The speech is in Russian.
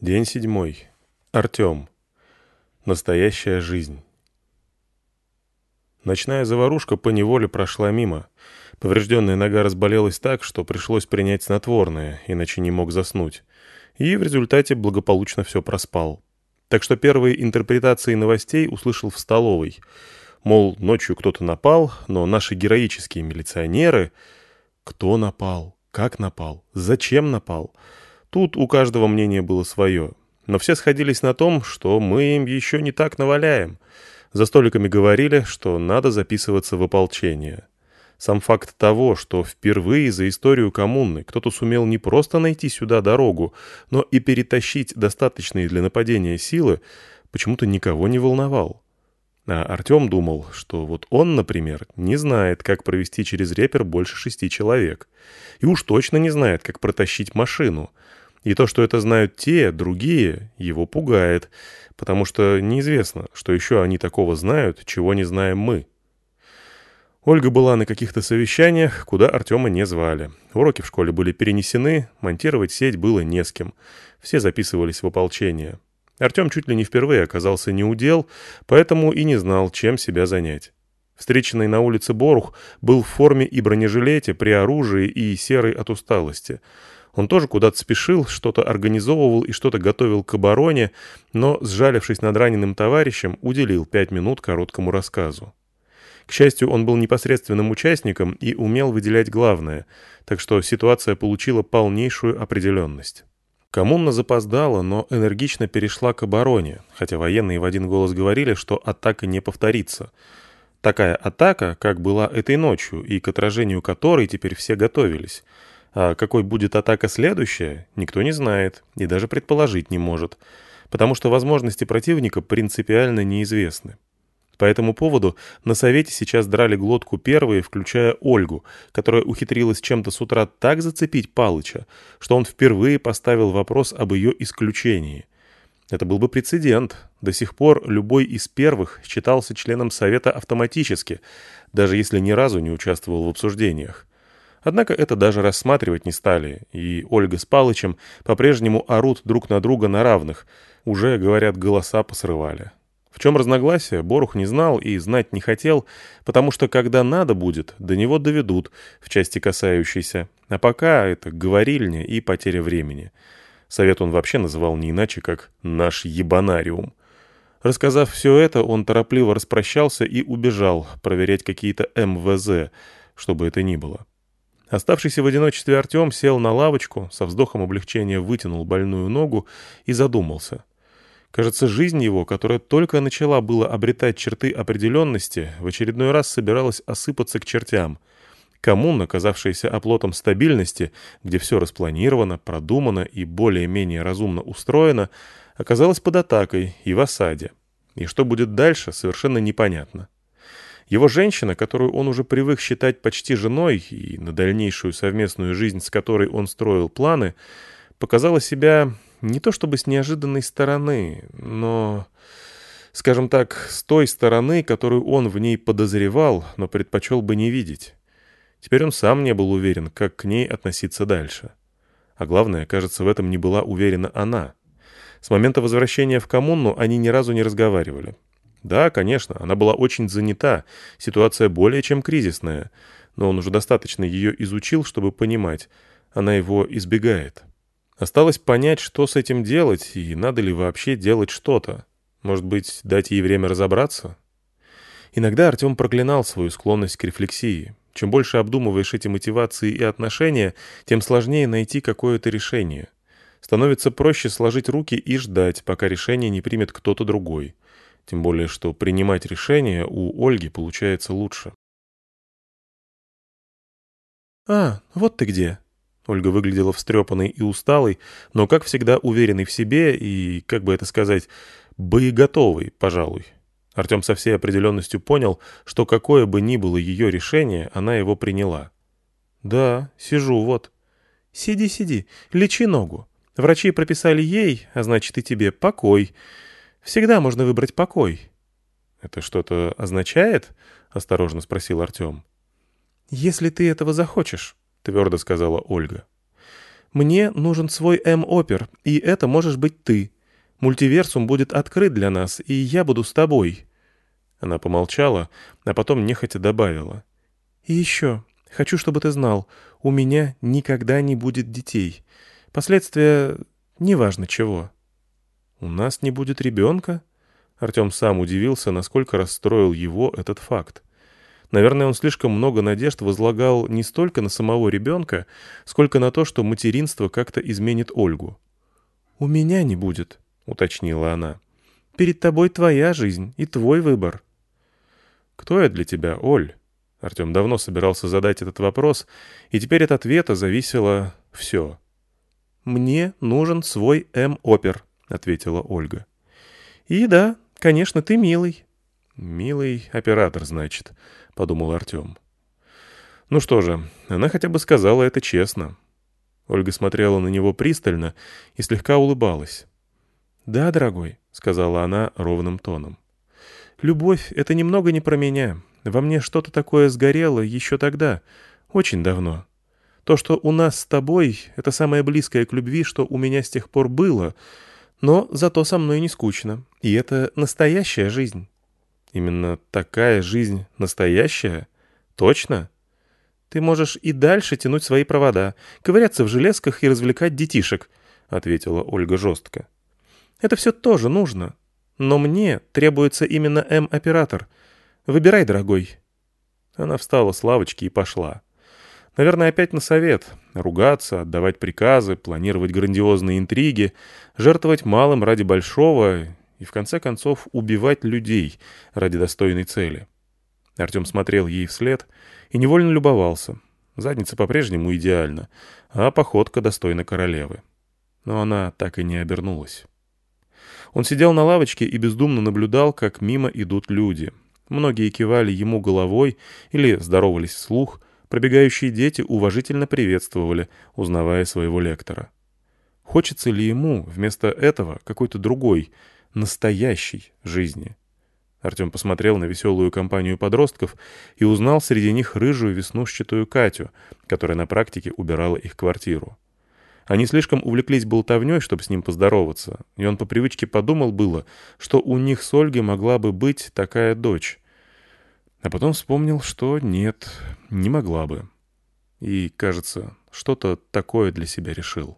День седьмой. Артем. Настоящая жизнь. Ночная заварушка поневоле прошла мимо. Поврежденная нога разболелась так, что пришлось принять снотворное, иначе не мог заснуть. И в результате благополучно все проспал. Так что первые интерпретации новостей услышал в столовой. Мол, ночью кто-то напал, но наши героические милиционеры... Кто напал? Как напал? Зачем напал? Тут у каждого мнение было свое. Но все сходились на том, что мы им еще не так наваляем. За столиками говорили, что надо записываться в ополчение. Сам факт того, что впервые за историю коммуны кто-то сумел не просто найти сюда дорогу, но и перетащить достаточные для нападения силы, почему-то никого не волновал. А Артем думал, что вот он, например, не знает, как провести через репер больше шести человек. И уж точно не знает, как протащить машину — и то, что это знают те, другие, его пугает, потому что неизвестно, что еще они такого знают, чего не знаем мы. Ольга была на каких-то совещаниях, куда Артема не звали. Уроки в школе были перенесены, монтировать сеть было не с кем. Все записывались в ополчение. Артем чуть ли не впервые оказался неудел, поэтому и не знал, чем себя занять. Встреченный на улице Борух был в форме и бронежилете, при оружии и серой от усталости – он тоже куда-то спешил, что-то организовывал и что-то готовил к обороне, но, сжалившись над раненым товарищем, уделил пять минут короткому рассказу. К счастью, он был непосредственным участником и умел выделять главное, так что ситуация получила полнейшую определенность. Коммуна запоздала, но энергично перешла к обороне, хотя военные в один голос говорили, что атака не повторится. Такая атака, как была этой ночью, и к отражению которой теперь все готовились – а какой будет атака следующая, никто не знает и даже предположить не может, потому что возможности противника принципиально неизвестны. По этому поводу на совете сейчас драли глотку первые, включая Ольгу, которая ухитрилась чем-то с утра так зацепить Палыча, что он впервые поставил вопрос об ее исключении. Это был бы прецедент. До сих пор любой из первых считался членом совета автоматически, даже если ни разу не участвовал в обсуждениях. Однако это даже рассматривать не стали, и Ольга с Палычем по-прежнему орут друг на друга на равных, уже, говорят, голоса посрывали. В чем разногласие, Борух не знал и знать не хотел, потому что когда надо будет, до него доведут, в части касающейся, а пока это говорильня и потеря времени. Совет он вообще называл не иначе, как «наш ебанариум». Рассказав все это, он торопливо распрощался и убежал проверять какие-то МВЗ, чтобы это ни было. Оставшийся в одиночестве Артем сел на лавочку, со вздохом облегчения вытянул больную ногу и задумался. Кажется, жизнь его, которая только начала было обретать черты определенности, в очередной раз собиралась осыпаться к чертям. Коммуна, оказавшаяся оплотом стабильности, где все распланировано, продумано и более-менее разумно устроено, оказалась под атакой и в осаде. И что будет дальше, совершенно непонятно. Его женщина, которую он уже привык считать почти женой и на дальнейшую совместную жизнь, с которой он строил планы, показала себя не то чтобы с неожиданной стороны, но, скажем так, с той стороны, которую он в ней подозревал, но предпочел бы не видеть. Теперь он сам не был уверен, как к ней относиться дальше. А главное, кажется, в этом не была уверена она. С момента возвращения в коммуну они ни разу не разговаривали. Да, конечно, она была очень занята, ситуация более чем кризисная, но он уже достаточно ее изучил, чтобы понимать, она его избегает. Осталось понять, что с этим делать, и надо ли вообще делать что-то. Может быть, дать ей время разобраться? Иногда Артем проклинал свою склонность к рефлексии. Чем больше обдумываешь эти мотивации и отношения, тем сложнее найти какое-то решение. Становится проще сложить руки и ждать, пока решение не примет кто-то другой. Тем более, что принимать решения у Ольги получается лучше. «А, вот ты где!» Ольга выглядела встрепанной и усталой, но, как всегда, уверенной в себе и, как бы это сказать, боеготовой, пожалуй. Артем со всей определенностью понял, что какое бы ни было ее решение, она его приняла. «Да, сижу, вот». «Сиди, сиди, лечи ногу. Врачи прописали ей, а значит и тебе, покой. Всегда можно выбрать покой». «Это что-то означает?» — осторожно спросил Артем. «Если ты этого захочешь», — твердо сказала Ольга. Мне нужен свой М-опер, и это можешь быть ты. Мультиверсум будет открыт для нас, и я буду с тобой». Она помолчала, а потом нехотя добавила. «И еще, хочу, чтобы ты знал, у меня никогда не будет детей. Последствия неважно чего». «У нас не будет ребенка?» Артем сам удивился, насколько расстроил его этот факт. Наверное, он слишком много надежд возлагал не столько на самого ребенка, сколько на то, что материнство как-то изменит Ольгу. «У меня не будет», — уточнила она. «Перед тобой твоя жизнь и твой выбор». «Кто я для тебя, Оль?» Артем давно собирался задать этот вопрос, и теперь от ответа зависело все. «Мне нужен свой М-опер», — ответила Ольга. «И да, конечно, ты милый». «Милый оператор, значит», — подумал Артем. «Ну что же, она хотя бы сказала это честно». Ольга смотрела на него пристально и слегка улыбалась. «Да, дорогой», — сказала она ровным тоном. «Любовь — это немного не про меня. Во мне что-то такое сгорело еще тогда, очень давно. То, что у нас с тобой, это самое близкое к любви, что у меня с тех пор было, но зато со мной не скучно. И это настоящая жизнь». «Именно такая жизнь настоящая? Точно?» «Ты можешь и дальше тянуть свои провода, ковыряться в железках и развлекать детишек», — ответила Ольга жестко. «Это все тоже нужно. Но мне требуется именно М-оператор. Выбирай, дорогой». Она встала с лавочки и пошла. Наверное, опять на совет. Ругаться, отдавать приказы, планировать грандиозные интриги, жертвовать малым ради большого и, в конце концов, убивать людей ради достойной цели. Артем смотрел ей вслед и невольно любовался. Задница по-прежнему идеальна, а походка достойна королевы. Но она так и не обернулась. Он сидел на лавочке и бездумно наблюдал, как мимо идут люди. Многие кивали ему головой или здоровались вслух, пробегающие дети уважительно приветствовали, узнавая своего лектора. Хочется ли ему вместо этого какой-то другой, настоящей жизни? Артем посмотрел на веселую компанию подростков и узнал среди них рыжую веснушчатую Катю, которая на практике убирала их квартиру. Они слишком увлеклись болтовней, чтобы с ним поздороваться, и он по привычке подумал было, что у них с Ольгой могла бы быть такая дочь. А потом вспомнил, что нет, не могла бы. И, кажется, что-то такое для себя решил.